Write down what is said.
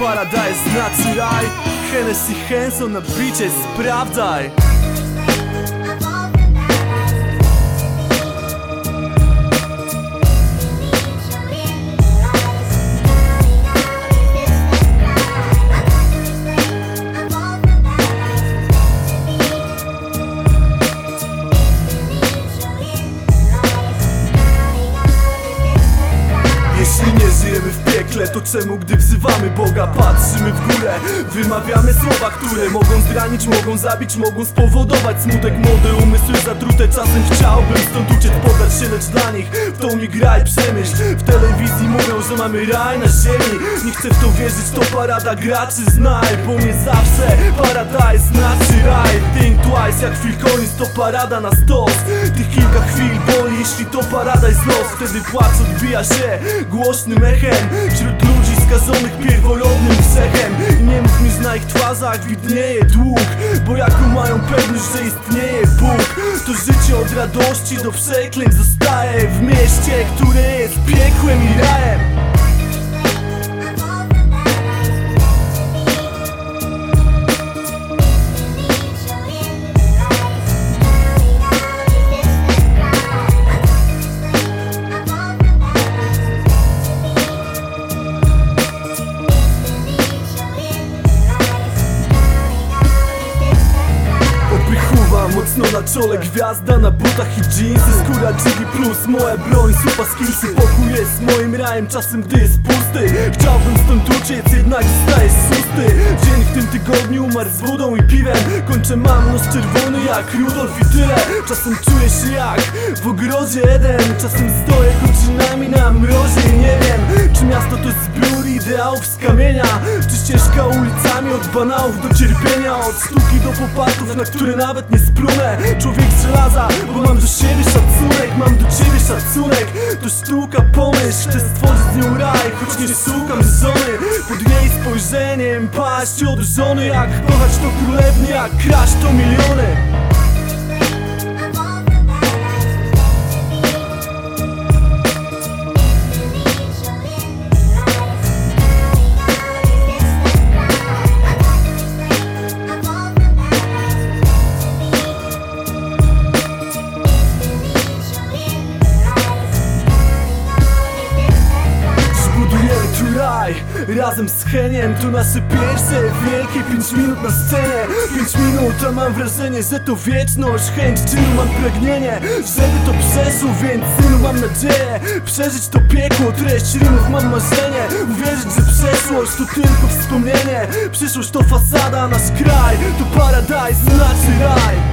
Paradise znaczy raj Hennessy Henson na bicie, sprawdzaj piekle, to czemu gdy wzywamy Boga patrzymy w górę. Wymawiamy słowa, które mogą zranić, mogą zabić, mogą spowodować smutek. Młode umysły zatrute, czasem chciałbym stąd uciec, podać się, lecz dla nich w to mi graj przemyśl. W telewizji mówią, że mamy raj na ziemi. Nie chcę w to wierzyć, to parada graczy znaj Bo nie zawsze paradise znaczy raj. Think twice, jak Collins to parada na stos. Tych kilka chwil boli, jeśli to paradise los. Wtedy płacz odbija się głośnym echem. Wśród skazonych pierworodnym grzechem I nie mów mi, że na ich widnieje dług Bo jaką mają pewność, że istnieje Bóg. To życie od radości do przeklęć zostaje W mieście, które jest piekłem mocno na czole Gwiazda na butach i jeansy. Skóra Jiggy plus Moja broń, supa skillsy. Pokój jest moim rajem Czasem gdy jest pusty. Chciałbym stąd uciec Jednak zostaję susty. Dzień w tym tygodniu umarł z wodą i piwem. Kończę mam nos czerwony jak Rudolf i tyle. Czasem czuję się jak w ogrodzie Eden. Czasem stoję godzinami na mrozie Nie wiem ideałów z kamienia Czy ścieżka ulicami od banałów do cierpienia? Od sztuki do popatów, na które nawet nie splunę Człowiek z żelaza, bo mam do siebie szacunek Mam do ciebie szacunek, to sztuka pomyśl Chcę stworzyć z nią raj, choć nie szukam żony Pod jej spojrzeniem paść. Od żony Jak kochać to królewnie, jak kraść to miliony tu raj Razem z Heniem To nasze pierwsze wielkie pięć minut na scenie. Pięć minut, a mam wrażenie, że to wieczność. Chęć czynu mam pragnienie Żeby to przeszło, więc synu mam nadzieję Przeżyć to piekło, treść rymów mam marzenie Uwierzyć, że przeszłość to tylko wspomnienie. Przyszłość to fasada, nasz kraj To paradise, znaczy raj